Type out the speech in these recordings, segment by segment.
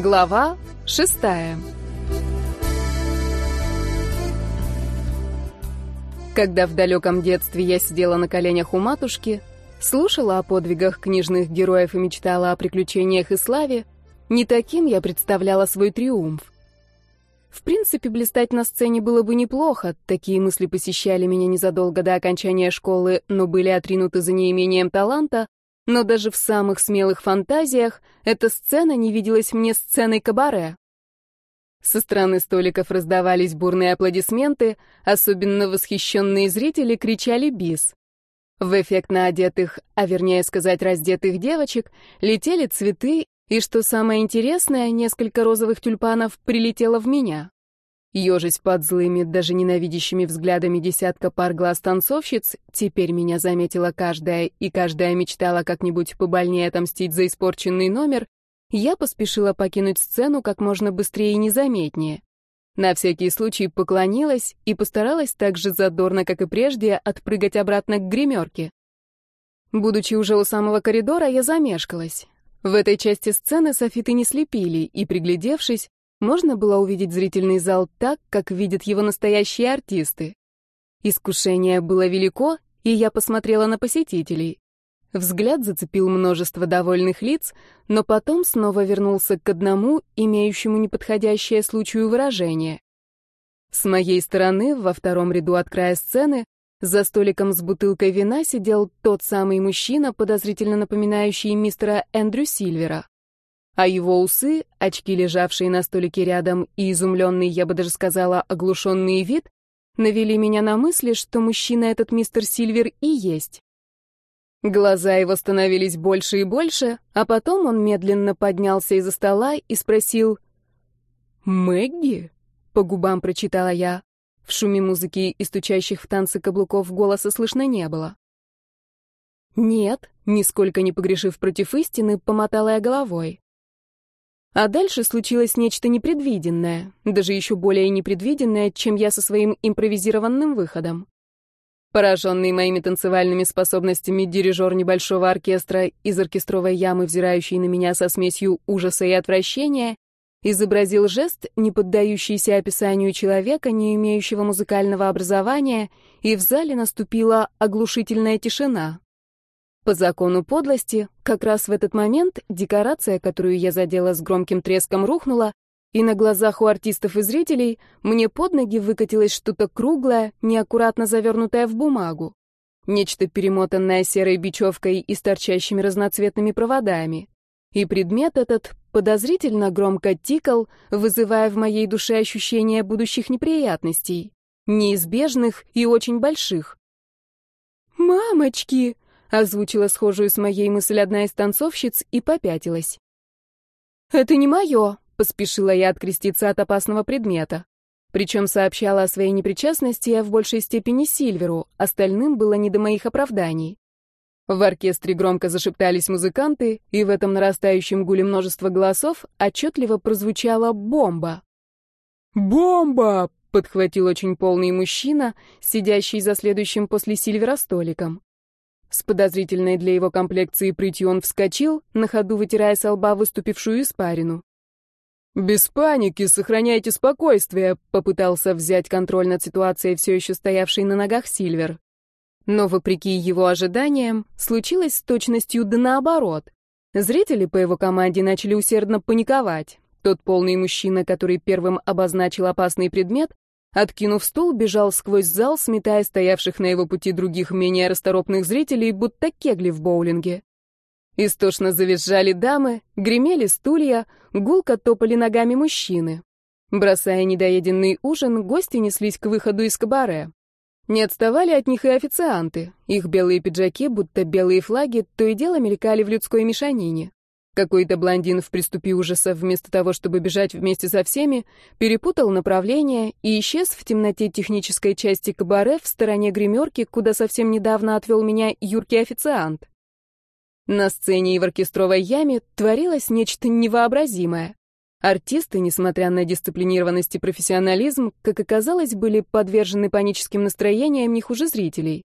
Глава шестая. Когда в далеком детстве я сидела на коленях у матушки, слушала о подвигах книжных героев и мечтала о приключениях и славе, не таким я представляла свой триумф. В принципе, блистать на сцене было бы неплохо, такие мысли посещали меня незадолго до окончания школы, но были отринуты за неимением таланта, но даже в самых смелых фантазиях эта сцена не виделась мне сценой кабаре. Со стороны столиков раздавались бурные аплодисменты, особенно восхищенные зрители кричали «бис». В эффектно одетых, а вернее сказать раздетых девочек, летели цветы, и, что самое интересное, несколько розовых тюльпанов прилетело в меня. Ёжись под злыми, даже ненавидящими взглядами десятка пар глаз танцовщиц, теперь меня заметила каждая, и каждая мечтала как-нибудь побольнее отомстить за испорченный номер, я поспешила покинуть сцену как можно быстрее и незаметнее. На всякий случай поклонилась и постаралась так же задорно, как и прежде, отпрыгать обратно к гримерке. Будучи уже у самого коридора, я замешкалась. В этой части сцены софиты не слепили, и, приглядевшись, можно было увидеть зрительный зал так, как видят его настоящие артисты. Искушение было велико, и я посмотрела на посетителей. Взгляд зацепил множество довольных лиц, но потом снова вернулся к одному, имеющему неподходящее случаю выражение. С моей стороны, во втором ряду от края сцены, за столиком с бутылкой вина сидел тот самый мужчина, подозрительно напоминающий мистера Эндрю Сильвера а его усы, очки, лежавшие на столике рядом, и изумленный, я бы даже сказала, оглушенный вид, навели меня на мысли, что мужчина этот мистер Сильвер и есть. Глаза его становились больше и больше, а потом он медленно поднялся из-за стола и спросил «Мэгги?» — по губам прочитала я. В шуме музыки и стучащих в танцы каблуков голоса слышно не было. «Нет», — нисколько не погрешив против истины, помотала я головой. А дальше случилось нечто непредвиденное, даже еще более непредвиденное, чем я со своим импровизированным выходом. Пораженный моими танцевальными способностями дирижер небольшого оркестра из оркестровой ямы, взирающий на меня со смесью ужаса и отвращения, изобразил жест, не поддающийся описанию человека, не имеющего музыкального образования, и в зале наступила оглушительная тишина. По закону подлости, как раз в этот момент декорация, которую я задела с громким треском, рухнула, и на глазах у артистов и зрителей мне под ноги выкатилось что-то круглое, неаккуратно завернутое в бумагу. Нечто перемотанное серой бечевкой и с торчащими разноцветными проводами. И предмет этот подозрительно громко тикал, вызывая в моей душе ощущение будущих неприятностей, неизбежных и очень больших. «Мамочки!» Озвучила схожую с моей мысль одна из танцовщиц и попятилась. «Это не мое», — поспешила я откреститься от опасного предмета. Причем сообщала о своей непричастности я в большей степени Сильверу, остальным было не до моих оправданий. В оркестре громко зашептались музыканты, и в этом нарастающем гуле множества голосов отчетливо прозвучала бомба. «Бомба!» — подхватил очень полный мужчина, сидящий за следующим после Сильвера столиком. С подозрительной для его комплекции прытью он вскочил, на ходу вытирая со лба выступившую испарину. «Без паники, сохраняйте спокойствие», — попытался взять контроль над ситуацией, все еще стоявшей на ногах Сильвер. Но, вопреки его ожиданиям, случилось с точностью да наоборот. Зрители по его команде начали усердно паниковать. Тот полный мужчина, который первым обозначил опасный предмет, Откинув стул, бежал сквозь зал, сметая стоявших на его пути других менее расторопных зрителей, будто кегли в боулинге. Истошно завизжали дамы, гремели стулья, гулко топали ногами мужчины. Бросая недоеденный ужин, гости неслись к выходу из кабаре. Не отставали от них и официанты. Их белые пиджаки, будто белые флаги, то и дело мелькали в людской мешанине. Какой-то блондин в приступе ужаса, вместо того, чтобы бежать вместе со всеми, перепутал направление и исчез в темноте технической части кабаре в стороне гримерки, куда совсем недавно отвел меня юркий официант. На сцене и в оркестровой яме творилось нечто невообразимое. Артисты, несмотря на дисциплинированность и профессионализм, как оказалось, были подвержены паническим настроениям не хуже зрителей.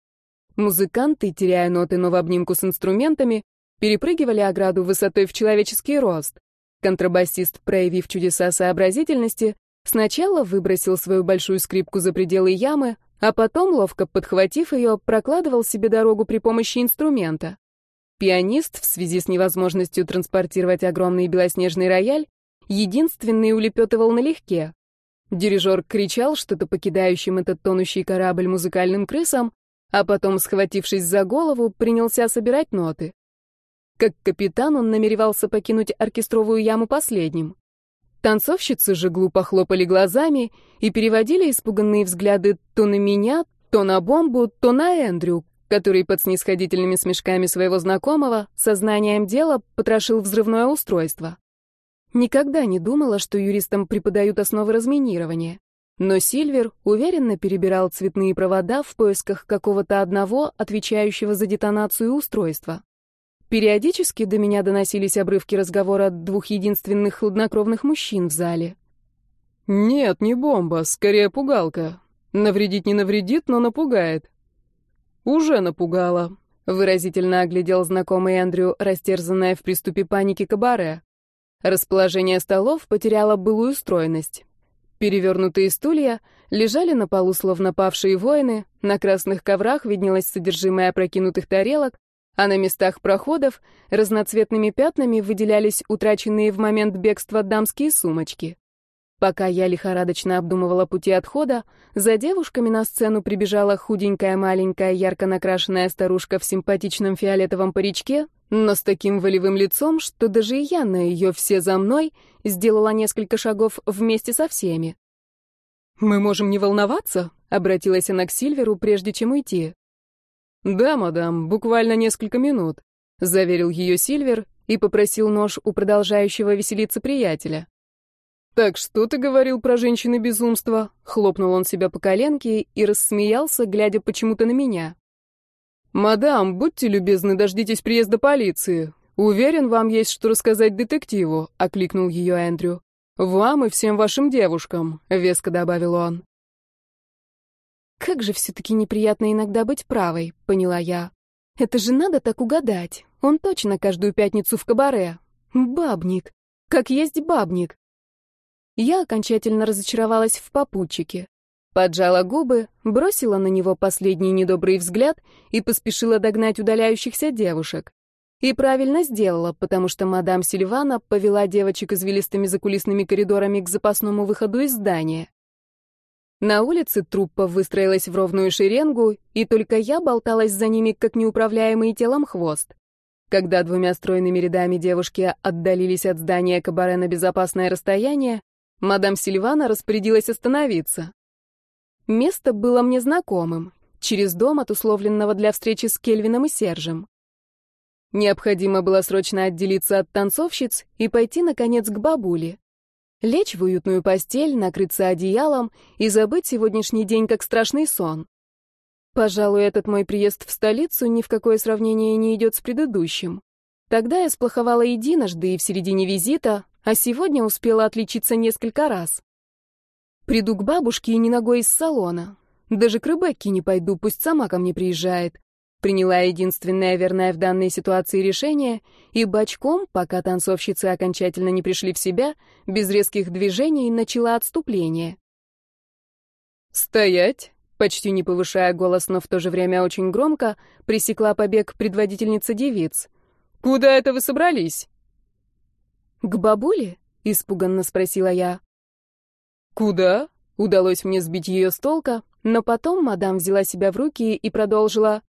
Музыканты, теряя ноты, но в обнимку с инструментами, перепрыгивали ограду высотой в человеческий рост. Контрабасист, проявив чудеса сообразительности, сначала выбросил свою большую скрипку за пределы ямы, а потом, ловко подхватив ее, прокладывал себе дорогу при помощи инструмента. Пианист, в связи с невозможностью транспортировать огромный белоснежный рояль, единственный улепетывал налегке. Дирижер кричал что-то покидающим этот тонущий корабль музыкальным крысам, а потом, схватившись за голову, принялся собирать ноты. Как капитан он намеревался покинуть оркестровую яму последним. Танцовщицы же глупо хлопали глазами и переводили испуганные взгляды то на меня, то на бомбу, то на Эндрю, который под снисходительными смешками своего знакомого сознанием дела потрошил взрывное устройство. Никогда не думала, что юристам преподают основы разминирования. Но Сильвер уверенно перебирал цветные провода в поисках какого-то одного, отвечающего за детонацию устройства. Периодически до меня доносились обрывки разговора двух единственных хладнокровных мужчин в зале. «Нет, не бомба, скорее пугалка. Навредить не навредит, но напугает». «Уже напугала», — выразительно оглядел знакомый Эндрю, растерзанное в приступе паники кабаре. Расположение столов потеряло былую стройность. Перевернутые стулья лежали на полу, словно павшие воины, на красных коврах виднелось содержимое опрокинутых тарелок, а на местах проходов разноцветными пятнами выделялись утраченные в момент бегства дамские сумочки. Пока я лихорадочно обдумывала пути отхода, за девушками на сцену прибежала худенькая маленькая ярко накрашенная старушка в симпатичном фиолетовом паричке, но с таким волевым лицом, что даже я на ее «все за мной» сделала несколько шагов вместе со всеми. «Мы можем не волноваться?» — обратилась она к Сильверу, прежде чем уйти. «Да, мадам, буквально несколько минут», — заверил ее Сильвер и попросил нож у продолжающего веселиться приятеля. «Так что ты говорил про женщины безумства?» — хлопнул он себя по коленке и рассмеялся, глядя почему-то на меня. «Мадам, будьте любезны, дождитесь приезда полиции. Уверен, вам есть что рассказать детективу», — окликнул ее Эндрю. «Вам и всем вашим девушкам», — веско добавил он. Как же все-таки неприятно иногда быть правой, поняла я. Это же надо так угадать. Он точно каждую пятницу в кабаре. Бабник. Как есть бабник. Я окончательно разочаровалась в попутчике. Поджала губы, бросила на него последний недобрый взгляд и поспешила догнать удаляющихся девушек. И правильно сделала, потому что мадам Сильвана повела девочек извилистыми закулисными коридорами к запасному выходу из здания. На улице труппа выстроилась в ровную шеренгу, и только я болталась за ними, как неуправляемый телом хвост. Когда двумя стройными рядами девушки отдалились от здания кабаре на безопасное расстояние, мадам Сильвана распорядилась остановиться. Место было мне знакомым, через дом от условленного для встречи с Кельвином и Сержем. Необходимо было срочно отделиться от танцовщиц и пойти, наконец, к бабуле. Лечь в уютную постель, накрыться одеялом и забыть сегодняшний день как страшный сон. Пожалуй, этот мой приезд в столицу ни в какое сравнение не идет с предыдущим. Тогда я сплоховала единожды и в середине визита, а сегодня успела отличиться несколько раз. Приду к бабушке и не ногой из салона. Даже к Ребекке не пойду, пусть сама ко мне приезжает приняла единственное верное в данной ситуации решение и бочком, пока танцовщицы окончательно не пришли в себя, без резких движений начала отступление. «Стоять!» Почти не повышая голос, но в то же время очень громко, пресекла побег предводительница девиц. «Куда это вы собрались?» «К бабуле?» — испуганно спросила я. «Куда?» — удалось мне сбить ее с толка, но потом мадам взяла себя в руки и продолжила.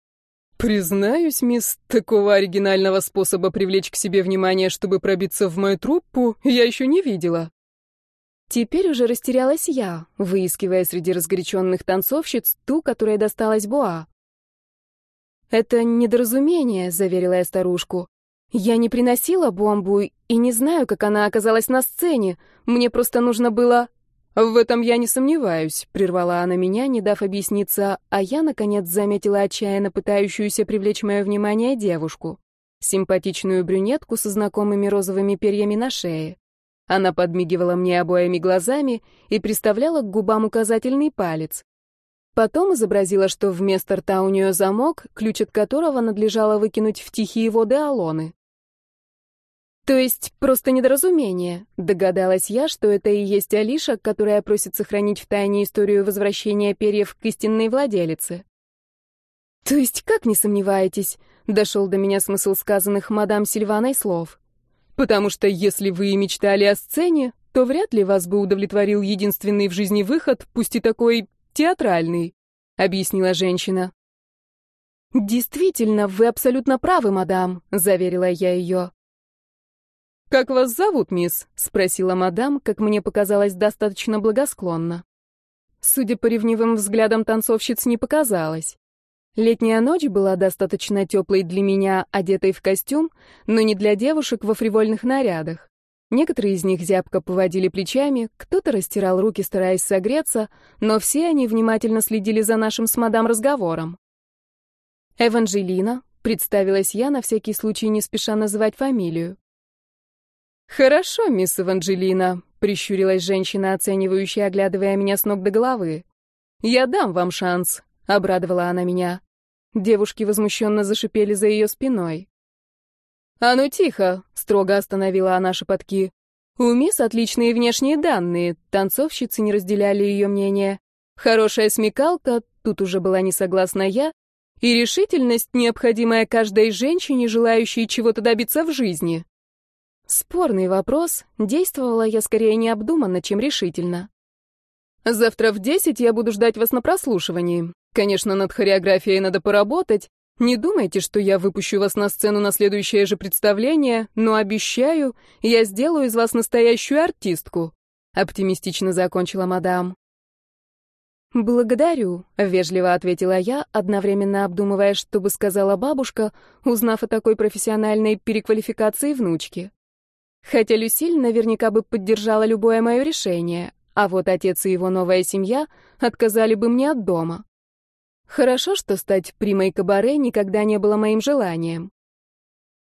Признаюсь, мисс, такого оригинального способа привлечь к себе внимание, чтобы пробиться в мою труппу, я еще не видела. Теперь уже растерялась я, выискивая среди разгоряченных танцовщиц ту, которая досталась Буа. «Это недоразумение», — заверила я старушку. «Я не приносила бомбу и не знаю, как она оказалась на сцене. Мне просто нужно было...» «В этом я не сомневаюсь», — прервала она меня, не дав объясниться, а я, наконец, заметила отчаянно пытающуюся привлечь мое внимание девушку. Симпатичную брюнетку со знакомыми розовыми перьями на шее. Она подмигивала мне обоими глазами и приставляла к губам указательный палец. Потом изобразила, что вместо рта у нее замок, ключ от которого надлежало выкинуть в тихие воды Алоны. То есть просто недоразумение. Догадалась я, что это и есть Алиша, которая просит сохранить в тайне историю возвращения перьев к истинной владелице. То есть как не сомневаетесь? Дошел до меня смысл сказанных мадам Сильваной слов. Потому что если вы и мечтали о сцене, то вряд ли вас бы удовлетворил единственный в жизни выход, пусть и такой театральный, объяснила женщина. Действительно, вы абсолютно правы, мадам, заверила я ее. «Как вас зовут, мисс?» — спросила мадам, как мне показалось, достаточно благосклонно. Судя по ревнивым взглядам танцовщиц, не показалось. Летняя ночь была достаточно теплой для меня, одетой в костюм, но не для девушек во фривольных нарядах. Некоторые из них зябко поводили плечами, кто-то растирал руки, стараясь согреться, но все они внимательно следили за нашим с мадам разговором. «Эванжелина», — представилась я, на всякий случай не спеша называть фамилию. «Хорошо, мисс Эванжелина», — прищурилась женщина, оценивающая, оглядывая меня с ног до головы. «Я дам вам шанс», — обрадовала она меня. Девушки возмущенно зашипели за ее спиной. «А ну тихо!» — строго остановила она шепотки. «У мисс отличные внешние данные, танцовщицы не разделяли ее мнение. Хорошая смекалка, тут уже была не согласна я, и решительность, необходимая каждой женщине, желающей чего-то добиться в жизни». Спорный вопрос. Действовала я скорее необдуманно, чем решительно. Завтра в десять я буду ждать вас на прослушивании. Конечно, над хореографией надо поработать. Не думайте, что я выпущу вас на сцену на следующее же представление, но обещаю, я сделаю из вас настоящую артистку. Оптимистично закончила мадам. «Благодарю», — вежливо ответила я, одновременно обдумывая, что бы сказала бабушка, узнав о такой профессиональной переквалификации внучки. Хотя Люсиль наверняка бы поддержала любое мое решение, а вот отец и его новая семья отказали бы мне от дома. Хорошо, что стать примой кабаре никогда не было моим желанием.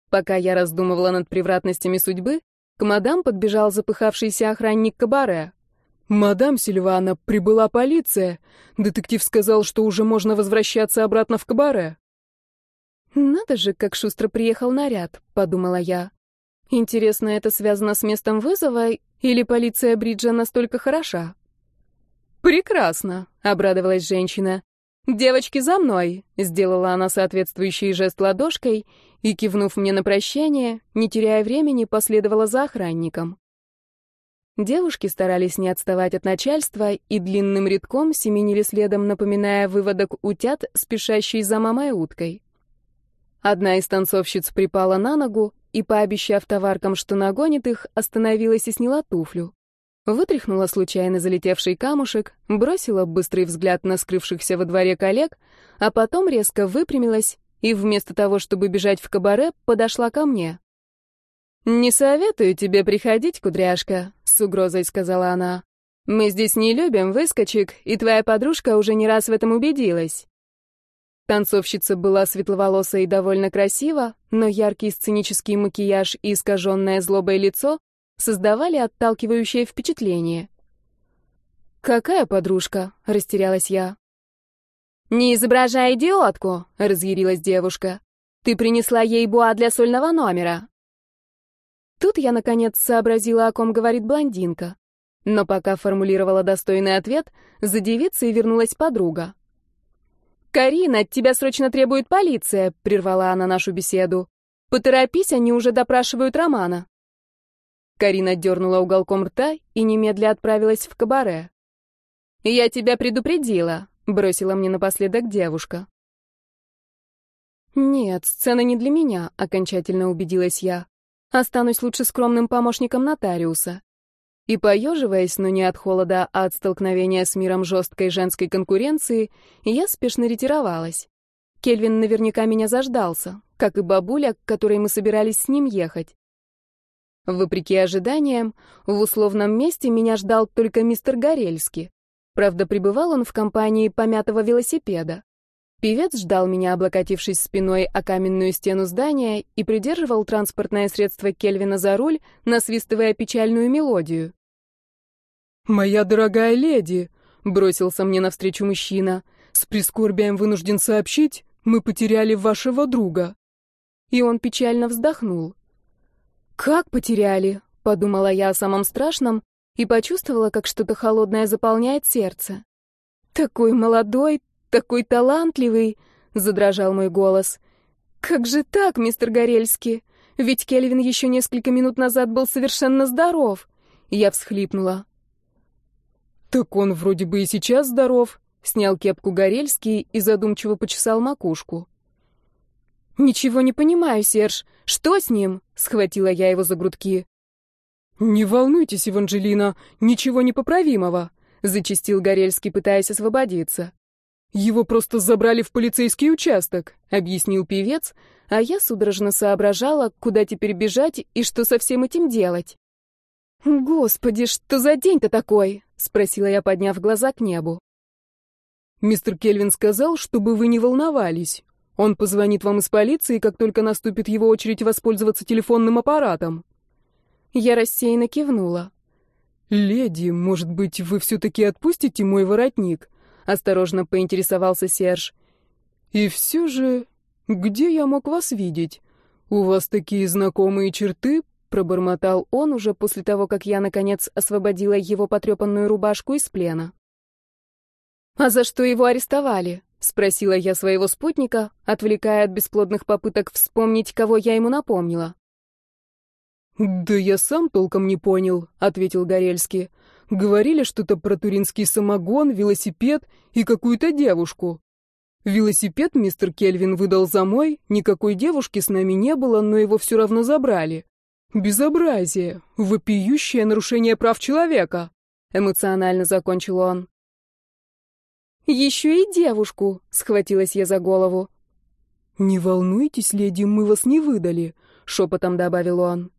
Пока я раздумывала над превратностями судьбы, к мадам подбежал запыхавшийся охранник кабаре. «Мадам Сильвана, прибыла полиция. Детектив сказал, что уже можно возвращаться обратно в кабаре». «Надо же, как шустро приехал наряд», — подумала я. Интересно, это связано с местом вызова или полиция Бриджа настолько хороша? Прекрасно, обрадовалась женщина. Девочки, за мной, сделала она соответствующий жест ладошкой и кивнув мне на прощание, не теряя времени, последовала за охранником. Девушки старались не отставать от начальства и длинным рядком семенили следом, напоминая выводок утят, спешащий за мамой уткой. Одна из танцовщиц припала на ногу, и, пообещав товаркам, что нагонит их, остановилась и сняла туфлю. Вытряхнула случайно залетевший камушек, бросила быстрый взгляд на скрывшихся во дворе коллег, а потом резко выпрямилась и вместо того, чтобы бежать в кабаре, подошла ко мне. «Не советую тебе приходить, кудряшка», — с угрозой сказала она. «Мы здесь не любим выскочек, и твоя подружка уже не раз в этом убедилась. Танцовщица была светловолосая и довольно красива, но яркий сценический макияж и искаженное злобое лицо создавали отталкивающее впечатление. «Какая подружка?» — растерялась я. «Не изображай идиотку!» — разъярилась девушка. «Ты принесла ей буа для сольного номера». Тут я, наконец, сообразила, о ком говорит блондинка. Но пока формулировала достойный ответ, за девицей вернулась подруга. «Карина, тебя срочно требует полиция», — прервала она нашу беседу. «Поторопись, они уже допрашивают Романа». Карина дернула уголком рта и немедля отправилась в кабаре. «Я тебя предупредила», — бросила мне напоследок девушка. «Нет, сцена не для меня», — окончательно убедилась я. «Останусь лучше скромным помощником нотариуса». И поеживаясь, но не от холода, а от столкновения с миром жесткой женской конкуренции, я спешно ретировалась. Кельвин наверняка меня заждался, как и бабуля, к которой мы собирались с ним ехать. Вопреки ожиданиям, в условном месте меня ждал только мистер Горельский. Правда, пребывал он в компании помятого велосипеда. Певец ждал меня, облокотившись спиной о каменную стену здания, и придерживал транспортное средство Кельвина за руль, насвистывая печальную мелодию. «Моя дорогая леди!» — бросился мне навстречу мужчина. «С прискорбием вынужден сообщить, мы потеряли вашего друга». И он печально вздохнул. Как потеряли? Подумала я о самом страшном и почувствовала, как что-то холодное заполняет сердце. Такой молодой, такой талантливый, задрожал мой голос. Как же так, мистер Горельский? Ведь Кельвин еще несколько минут назад был совершенно здоров. Я всхлипнула. Так он вроде бы и сейчас здоров, снял кепку Горельский и задумчиво почесал макушку. Ничего не понимаю, Серж. Что с ним? схватила я его за грудки. Не волнуйтесь, Еванжелина, ничего непоправимого, зачастил Горельский, пытаясь освободиться. Его просто забрали в полицейский участок, объяснил певец, а я судорожно соображала, куда теперь бежать и что со всем этим делать. Господи, что за день-то такой? спросила я, подняв глаза к небу. Мистер Кельвин сказал, чтобы вы не волновались. Он позвонит вам из полиции, как только наступит его очередь воспользоваться телефонным аппаратом. Я рассеянно кивнула. «Леди, может быть, вы все-таки отпустите мой воротник?» — осторожно поинтересовался Серж. «И все же, где я мог вас видеть? У вас такие знакомые черты?» — пробормотал он уже после того, как я, наконец, освободила его потрепанную рубашку из плена. «А за что его арестовали?» — спросила я своего спутника, отвлекая от бесплодных попыток вспомнить, кого я ему напомнила. «Да я сам толком не понял», — ответил Горельский. «Говорили что-то про туринский самогон, велосипед и какую-то девушку. Велосипед мистер Кельвин выдал за мой, никакой девушки с нами не было, но его все равно забрали. Безобразие, вопиющее нарушение прав человека», — эмоционально закончил он. «Еще и девушку!» — схватилась я за голову. «Не волнуйтесь, леди, мы вас не выдали», — шепотом добавил он.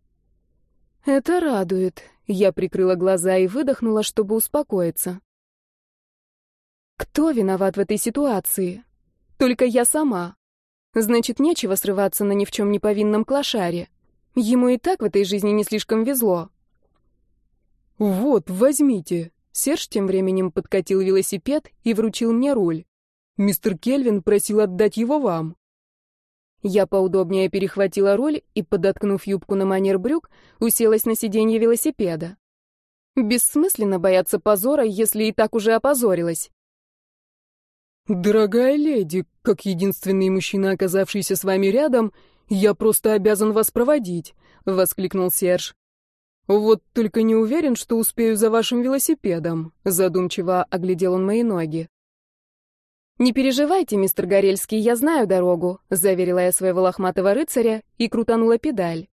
«Это радует». Я прикрыла глаза и выдохнула, чтобы успокоиться. «Кто виноват в этой ситуации? Только я сама. Значит, нечего срываться на ни в чем не повинном клошаре. Ему и так в этой жизни не слишком везло». «Вот, возьмите», Серж тем временем подкатил велосипед и вручил мне руль. Мистер Кельвин просил отдать его вам. Я поудобнее перехватила руль и, подоткнув юбку на манер брюк, уселась на сиденье велосипеда. Бессмысленно бояться позора, если и так уже опозорилась. «Дорогая леди, как единственный мужчина, оказавшийся с вами рядом, я просто обязан вас проводить», — воскликнул Серж. «Вот только не уверен, что успею за вашим велосипедом», — задумчиво оглядел он мои ноги. «Не переживайте, мистер Горельский, я знаю дорогу», — заверила я своего лохматого рыцаря и крутанула педаль.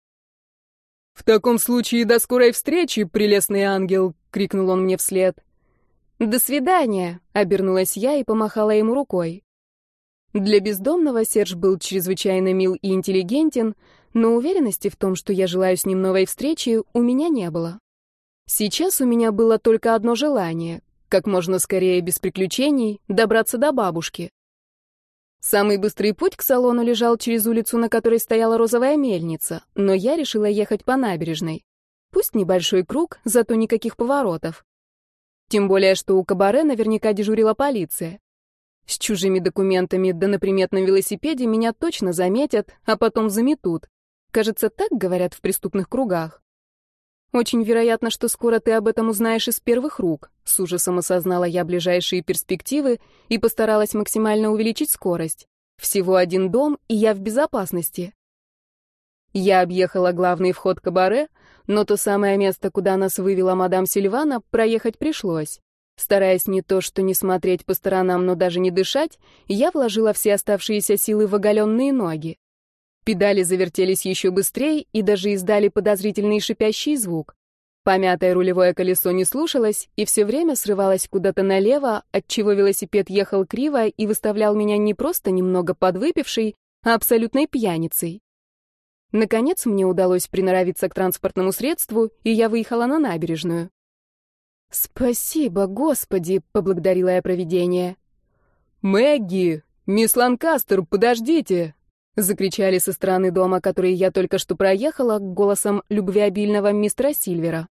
«В таком случае до скорой встречи, прелестный ангел!» — крикнул он мне вслед. «До свидания!» — обернулась я и помахала ему рукой. Для бездомного Серж был чрезвычайно мил и интеллигентен, но уверенности в том, что я желаю с ним новой встречи, у меня не было. Сейчас у меня было только одно желание — как можно скорее, без приключений, добраться до бабушки. Самый быстрый путь к салону лежал через улицу, на которой стояла розовая мельница, но я решила ехать по набережной. Пусть небольшой круг, зато никаких поворотов. Тем более, что у кабаре наверняка дежурила полиция. С чужими документами да на приметном велосипеде меня точно заметят, а потом заметут. Кажется, так говорят в преступных кругах. Очень вероятно, что скоро ты об этом узнаешь из первых рук. С ужасом осознала я ближайшие перспективы и постаралась максимально увеличить скорость. Всего один дом, и я в безопасности. Я объехала главный вход кабаре, но то самое место, куда нас вывела мадам Сильвана, проехать пришлось. Стараясь не то что не смотреть по сторонам, но даже не дышать, я вложила все оставшиеся силы в оголенные ноги. Педали завертелись еще быстрее и даже издали подозрительный шипящий звук. Помятое рулевое колесо не слушалось и все время срывалось куда-то налево, отчего велосипед ехал криво и выставлял меня не просто немного подвыпившей, а абсолютной пьяницей. Наконец мне удалось приноровиться к транспортному средству, и я выехала на набережную. «Спасибо, Господи!» — поблагодарила я провидение. «Мэгги! Мисс Ланкастер, подождите!» Закричали со стороны дома, который я только что проехала, голосом любвеобильного мистера Сильвера.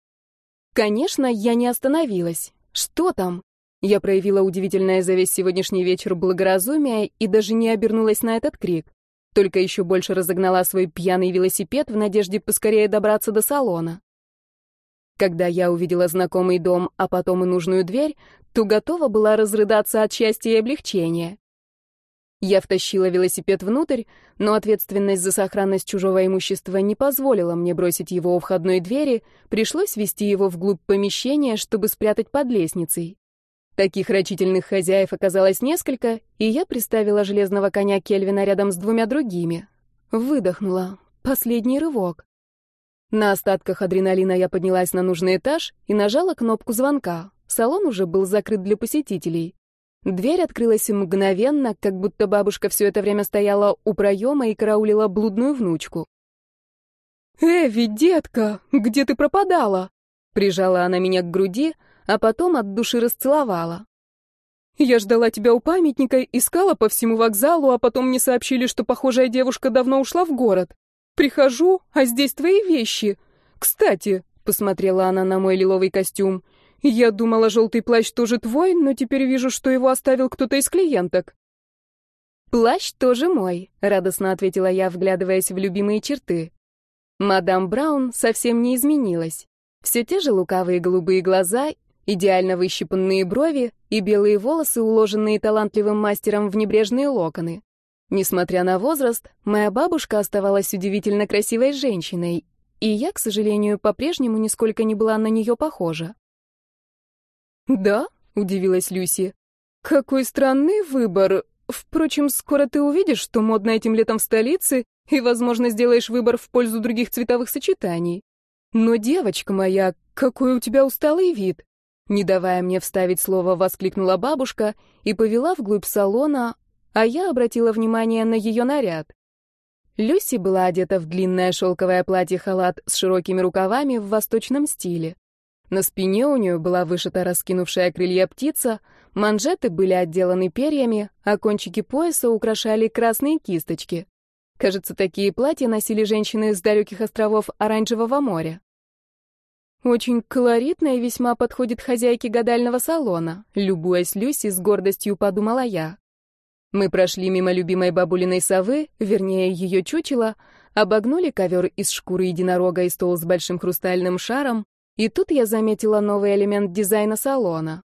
Конечно, я не остановилась. Что там? Я проявила удивительное за весь сегодняшний вечер благоразумие и даже не обернулась на этот крик. Только еще больше разогнала свой пьяный велосипед в надежде поскорее добраться до салона. Когда я увидела знакомый дом, а потом и нужную дверь, то готова была разрыдаться от счастья и облегчения. Я втащила велосипед внутрь, но ответственность за сохранность чужого имущества не позволила мне бросить его у входной двери, пришлось вести его вглубь помещения, чтобы спрятать под лестницей. Таких рачительных хозяев оказалось несколько, и я приставила железного коня Кельвина рядом с двумя другими. Выдохнула. Последний рывок. На остатках адреналина я поднялась на нужный этаж и нажала кнопку звонка. Салон уже был закрыт для посетителей. Дверь открылась мгновенно, как будто бабушка все это время стояла у проема и караулила блудную внучку. «Эви, детка, где ты пропадала?» Прижала она меня к груди, а потом от души расцеловала. «Я ждала тебя у памятника, искала по всему вокзалу, а потом мне сообщили, что похожая девушка давно ушла в город. Прихожу, а здесь твои вещи. Кстати», — посмотрела она на мой лиловый костюм, — я думала, желтый плащ тоже твой, но теперь вижу, что его оставил кто-то из клиенток. Плащ тоже мой, радостно ответила я, вглядываясь в любимые черты. Мадам Браун совсем не изменилась. Все те же лукавые голубые глаза, идеально выщипанные брови и белые волосы, уложенные талантливым мастером в небрежные локоны. Несмотря на возраст, моя бабушка оставалась удивительно красивой женщиной, и я, к сожалению, по-прежнему нисколько не была на нее похожа. «Да?» — удивилась Люси. «Какой странный выбор. Впрочем, скоро ты увидишь, что модно этим летом в столице, и, возможно, сделаешь выбор в пользу других цветовых сочетаний. Но, девочка моя, какой у тебя усталый вид!» Не давая мне вставить слово, воскликнула бабушка и повела вглубь салона, а я обратила внимание на ее наряд. Люси была одета в длинное шелковое платье-халат с широкими рукавами в восточном стиле. На спине у нее была вышита раскинувшая крылья птица, манжеты были отделаны перьями, а кончики пояса украшали красные кисточки. Кажется, такие платья носили женщины с далеких островов Оранжевого моря. Очень колоритно и весьма подходит хозяйке гадального салона, любуясь Люси, с гордостью подумала я. Мы прошли мимо любимой бабулиной совы, вернее, ее чучела, обогнули ковер из шкуры единорога и стол с большим хрустальным шаром, и тут я заметила новый элемент дизайна салона.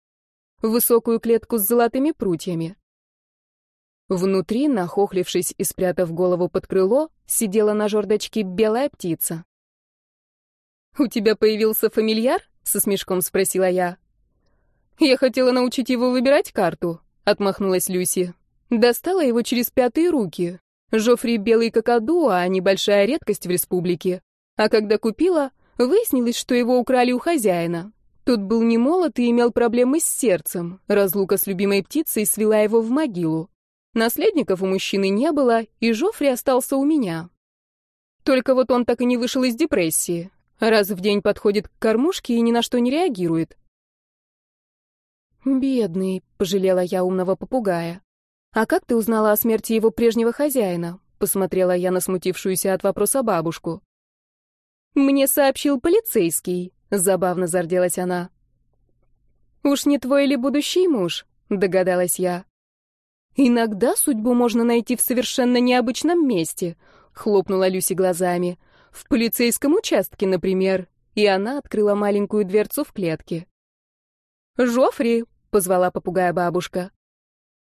Высокую клетку с золотыми прутьями. Внутри, нахохлившись и спрятав голову под крыло, сидела на жердочке белая птица. «У тебя появился фамильяр?» — со смешком спросила я. «Я хотела научить его выбирать карту», — отмахнулась Люси. «Достала его через пятые руки. Жофри белый какаду, а небольшая редкость в республике. А когда купила, Выяснилось, что его украли у хозяина. Тот был не молод и имел проблемы с сердцем. Разлука с любимой птицей свела его в могилу. Наследников у мужчины не было, и Жофри остался у меня. Только вот он так и не вышел из депрессии. Раз в день подходит к кормушке и ни на что не реагирует. «Бедный», — пожалела я умного попугая. «А как ты узнала о смерти его прежнего хозяина?» — посмотрела я на смутившуюся от вопроса бабушку. «Мне сообщил полицейский», — забавно зарделась она. «Уж не твой ли будущий муж?» — догадалась я. «Иногда судьбу можно найти в совершенно необычном месте», — хлопнула Люси глазами. «В полицейском участке, например». И она открыла маленькую дверцу в клетке. «Жофри!» — позвала попугая бабушка.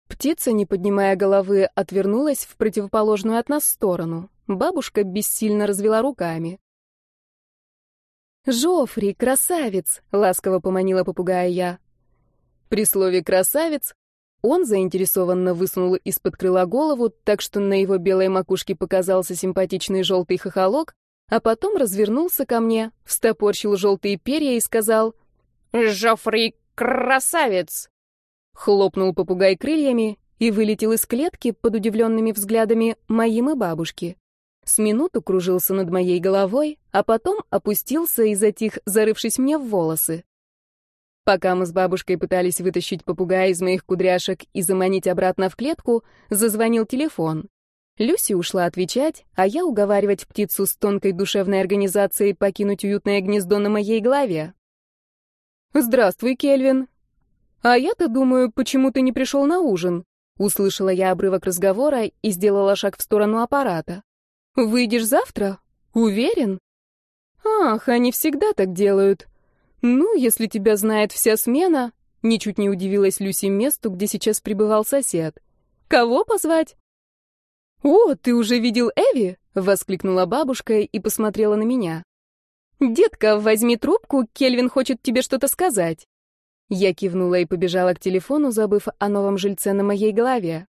Птица, не поднимая головы, отвернулась в противоположную от нас сторону. Бабушка бессильно развела руками. «Жофри, красавец!» — ласково поманила попугая я. При слове «красавец» он заинтересованно высунул из-под крыла голову, так что на его белой макушке показался симпатичный желтый хохолок, а потом развернулся ко мне, встопорщил желтые перья и сказал «Жофри, красавец!» Хлопнул попугай крыльями и вылетел из клетки под удивленными взглядами моим и бабушки. С минуту кружился над моей головой, а потом опустился и затих, зарывшись мне в волосы. Пока мы с бабушкой пытались вытащить попугая из моих кудряшек и заманить обратно в клетку, зазвонил телефон. Люси ушла отвечать, а я уговаривать птицу с тонкой душевной организацией покинуть уютное гнездо на моей голове. «Здравствуй, Кельвин». «А я-то думаю, почему ты не пришел на ужин?» — Услышала я обрывок разговора и сделала шаг в сторону аппарата. «Выйдешь завтра? Уверен?» «Ах, они всегда так делают. Ну, если тебя знает вся смена...» Ничуть не удивилась Люси месту, где сейчас пребывал сосед. «Кого позвать?» «О, ты уже видел Эви?» — воскликнула бабушка и посмотрела на меня. «Детка, возьми трубку, Кельвин хочет тебе что-то сказать». Я кивнула и побежала к телефону, забыв о новом жильце на моей голове.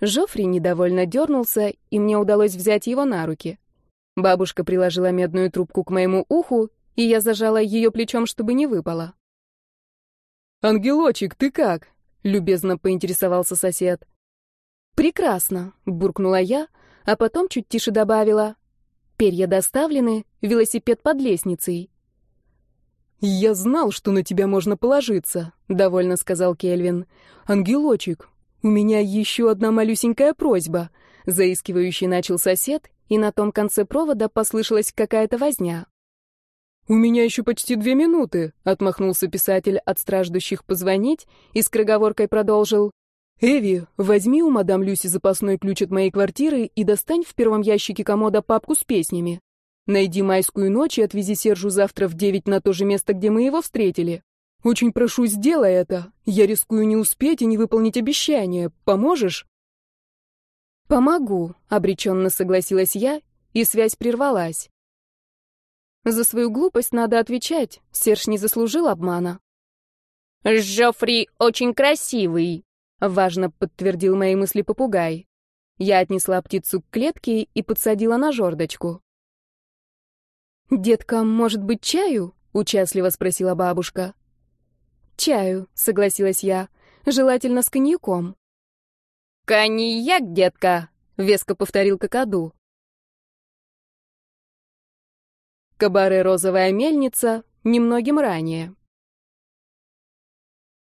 Жофри недовольно дернулся, и мне удалось взять его на руки. Бабушка приложила медную трубку к моему уху, и я зажала ее плечом, чтобы не выпало. «Ангелочек, ты как?» — любезно поинтересовался сосед. «Прекрасно», — буркнула я, а потом чуть тише добавила. «Перья доставлены, велосипед под лестницей». «Я знал, что на тебя можно положиться», — довольно сказал Кельвин. «Ангелочек, у меня еще одна малюсенькая просьба», — заискивающий начал сосед, и на том конце провода послышалась какая-то возня. «У меня еще почти две минуты», — отмахнулся писатель от страждущих позвонить и с кроговоркой продолжил. «Эви, возьми у мадам Люси запасной ключ от моей квартиры и достань в первом ящике комода папку с песнями. Найди майскую ночь и отвези Сержу завтра в девять на то же место, где мы его встретили. Очень прошу, сделай это. Я рискую не успеть и не выполнить обещание. Поможешь?» «Помогу», — обреченно согласилась я, и связь прервалась. За свою глупость надо отвечать. Серж не заслужил обмана. «Жофри очень красивый», Важно подтвердил мои мысли попугай. Я отнесла птицу к клетке и подсадила на жердочку. «Детка, может быть, чаю?» — участливо спросила бабушка. «Чаю», — согласилась я, — «желательно с коньяком». «Коньяк, детка», — веско повторил какаду. Кабаре «Розовая мельница» немногим ранее.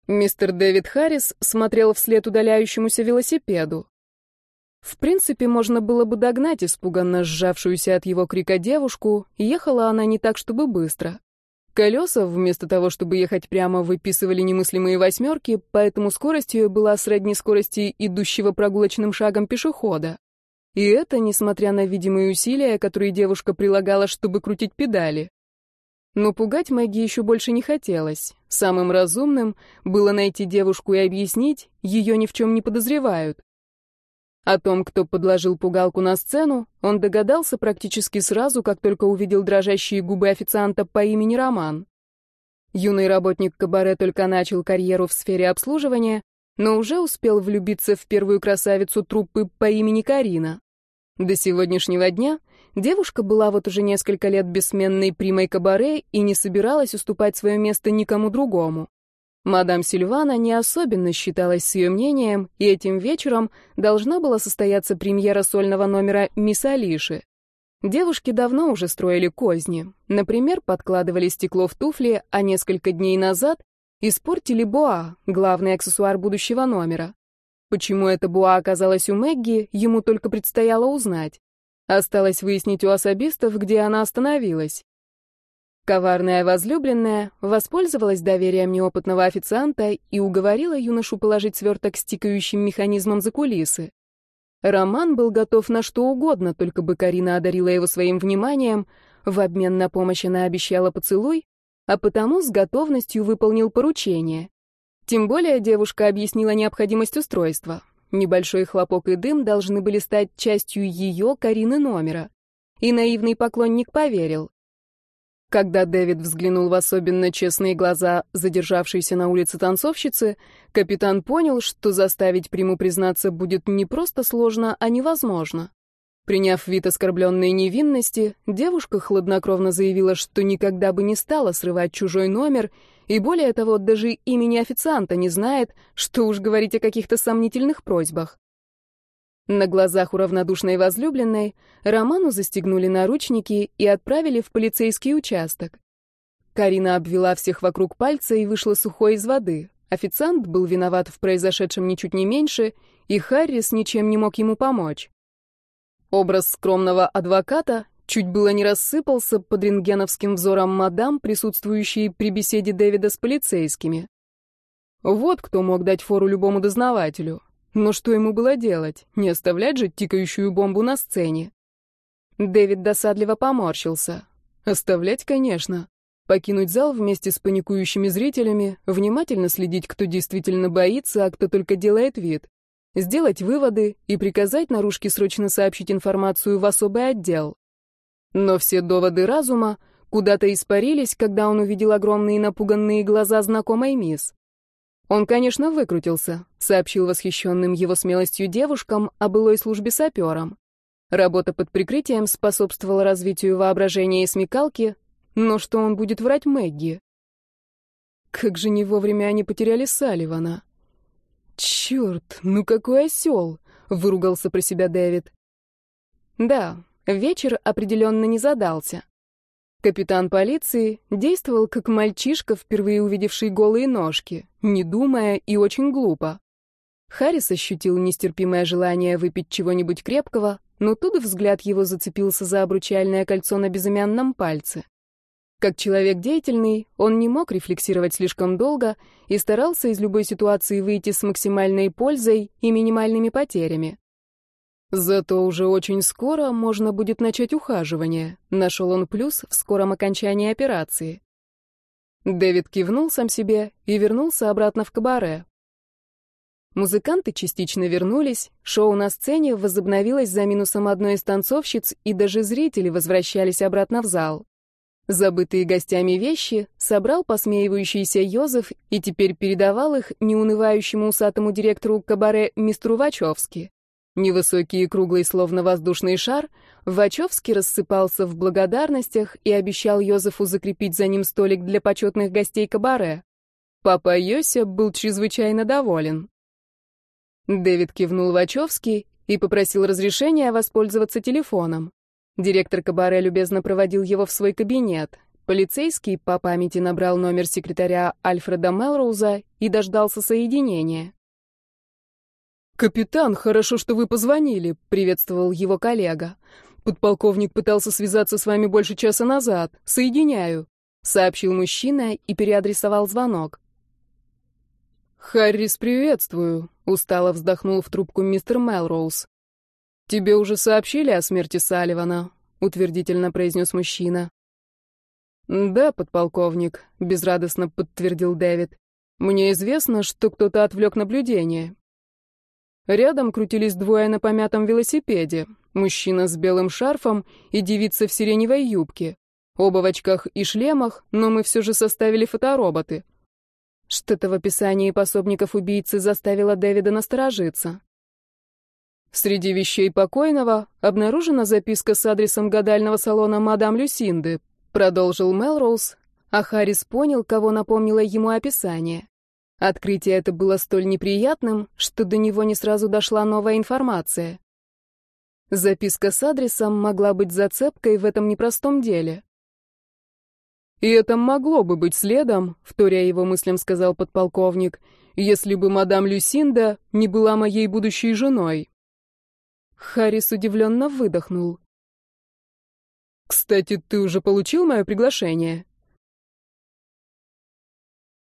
Мистер Дэвид Харрис смотрел вслед удаляющемуся велосипеду. В принципе, можно было бы догнать испуганно сжавшуюся от его крика девушку, ехала она не так, чтобы быстро. Колеса, вместо того, чтобы ехать прямо, выписывали немыслимые восьмерки, поэтому скорость ее была средней скорости идущего прогулочным шагом пешехода. И это несмотря на видимые усилия, которые девушка прилагала, чтобы крутить педали. Но пугать Мэгги еще больше не хотелось. Самым разумным было найти девушку и объяснить, ее ни в чем не подозревают. О том, кто подложил пугалку на сцену, он догадался практически сразу, как только увидел дрожащие губы официанта по имени Роман. Юный работник кабаре только начал карьеру в сфере обслуживания, но уже успел влюбиться в первую красавицу труппы по имени Карина. До сегодняшнего дня девушка была вот уже несколько лет бессменной примой кабаре и не собиралась уступать свое место никому другому. Мадам Сильвана не особенно считалась с ее мнением, и этим вечером должна была состояться премьера сольного номера «Мисс Алиши». Девушки давно уже строили козни. Например, подкладывали стекло в туфли, а несколько дней назад испортили боа, главный аксессуар будущего номера. Почему эта буа оказалась у Мэгги, ему только предстояло узнать. Осталось выяснить у особистов, где она остановилась. Коварная возлюбленная воспользовалась доверием неопытного официанта и уговорила юношу положить сверток с тикающим механизмом за кулисы. Роман был готов на что угодно, только бы Карина одарила его своим вниманием, в обмен на помощь она обещала поцелуй, а потому с готовностью выполнил поручение. Тем более девушка объяснила необходимость устройства. Небольшой хлопок и дым должны были стать частью ее, Карины, номера. И наивный поклонник поверил. Когда Дэвид взглянул в особенно честные глаза задержавшейся на улице танцовщицы, капитан понял, что заставить приму признаться будет не просто сложно, а невозможно. Приняв вид оскорбленной невинности, девушка хладнокровно заявила, что никогда бы не стала срывать чужой номер, и более того, даже имени официанта не знает, что уж говорить о каких-то сомнительных просьбах. На глазах у равнодушной возлюбленной Роману застегнули наручники и отправили в полицейский участок. Карина обвела всех вокруг пальца и вышла сухой из воды. Официант был виноват в произошедшем ничуть не меньше, и Харрис ничем не мог ему помочь. Образ скромного адвоката чуть было не рассыпался под рентгеновским взором мадам, присутствующей при беседе Дэвида с полицейскими. Вот кто мог дать фору любому дознавателю. Но что ему было делать? Не оставлять же тикающую бомбу на сцене? Дэвид досадливо поморщился. Оставлять, конечно. Покинуть зал вместе с паникующими зрителями, внимательно следить, кто действительно боится, а кто только делает вид. Сделать выводы и приказать наружке срочно сообщить информацию в особый отдел. Но все доводы разума куда-то испарились, когда он увидел огромные напуганные глаза знакомой мисс. Он, конечно, выкрутился, сообщил восхищенным его смелостью девушкам о былой службе сапером. Работа под прикрытием способствовала развитию воображения и смекалки, но что он будет врать Мэгги? Как же не вовремя они потеряли Салливана. «Черт, ну какой осел!» — выругался про себя Дэвид. Да, вечер определенно не задался. Капитан полиции действовал как мальчишка, впервые увидевший голые ножки, не думая и очень глупо. Харрис ощутил нестерпимое желание выпить чего-нибудь крепкого, но тут взгляд его зацепился за обручальное кольцо на безымянном пальце. Как человек деятельный, он не мог рефлексировать слишком долго и старался из любой ситуации выйти с максимальной пользой и минимальными потерями. Зато уже очень скоро можно будет начать ухаживание. Нашел он плюс в скором окончании операции. Дэвид кивнул сам себе и вернулся обратно в кабаре. Музыканты частично вернулись, шоу на сцене возобновилось за минусом одной из танцовщиц, и даже зрители возвращались обратно в зал. Забытые гостями вещи собрал посмеивающийся Йозеф и теперь передавал их неунывающему усатому директору кабаре мистеру Вачовски. Невысокий и круглый, словно воздушный шар, Вачовски рассыпался в благодарностях и обещал Йозефу закрепить за ним столик для почетных гостей кабаре. Папа Йося был чрезвычайно доволен. Дэвид кивнул Вачовски и попросил разрешения воспользоваться телефоном. Директор кабаре любезно проводил его в свой кабинет. Полицейский по памяти набрал номер секретаря Альфреда Мелроуза и дождался соединения. «Капитан, хорошо, что вы позвонили», — приветствовал его коллега. «Подполковник пытался связаться с вами больше часа назад. Соединяю», — сообщил мужчина и переадресовал звонок. «Харрис, приветствую», — устало вздохнул в трубку мистер Мелроуз. «Тебе уже сообщили о смерти Салливана?» — утвердительно произнес мужчина. «Да, подполковник», — безрадостно подтвердил Дэвид. «Мне известно, что кто-то отвлек наблюдение». Рядом крутились двое на помятом велосипеде. Мужчина с белым шарфом и девица в сиреневой юбке. Оба в очках и шлемах, но мы все же составили фотороботы. Что-то в описании пособников убийцы заставило Дэвида насторожиться. Среди вещей покойного обнаружена записка с адресом гадального салона мадам Люсинды, продолжил Мелроуз, а Харрис понял, кого напомнило ему описание. Открытие это было столь неприятным, что до него не сразу дошла новая информация. Записка с адресом могла быть зацепкой в этом непростом деле. «И это могло бы быть следом», — вторя его мыслям сказал подполковник, «если бы мадам Люсинда не была моей будущей женой». Харрис удивленно выдохнул. «Кстати, ты уже получил мое приглашение?»